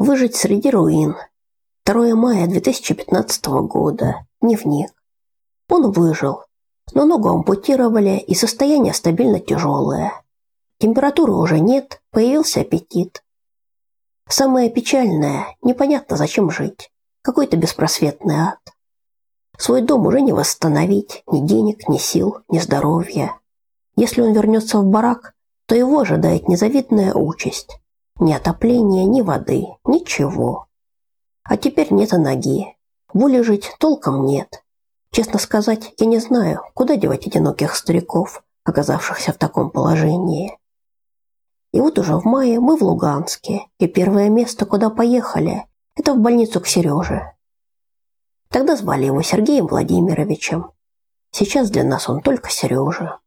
Выжить среди руин. 2 мая 2015 года. Дневник. Он выжил, но ногу ампутировали, и состояние стабильно тяжелое. Температуры уже нет, появился аппетит. Самое печальное, непонятно зачем жить. Какой-то беспросветный ад. Свой дом уже не восстановить, ни денег, ни сил, ни здоровья. Если он вернется в барак, то его ожидает незавидная участь. Ни отопления, ни воды, ничего. А теперь нет и ноги. Воли жить толком нет. Честно сказать, я не знаю, куда девать одиноких стариков, оказавшихся в таком положении. И вот уже в мае мы в Луганске, и первое место, куда поехали, это в больницу к Сереже. Тогда звали его Сергеем Владимировичем. Сейчас для нас он только Сережа.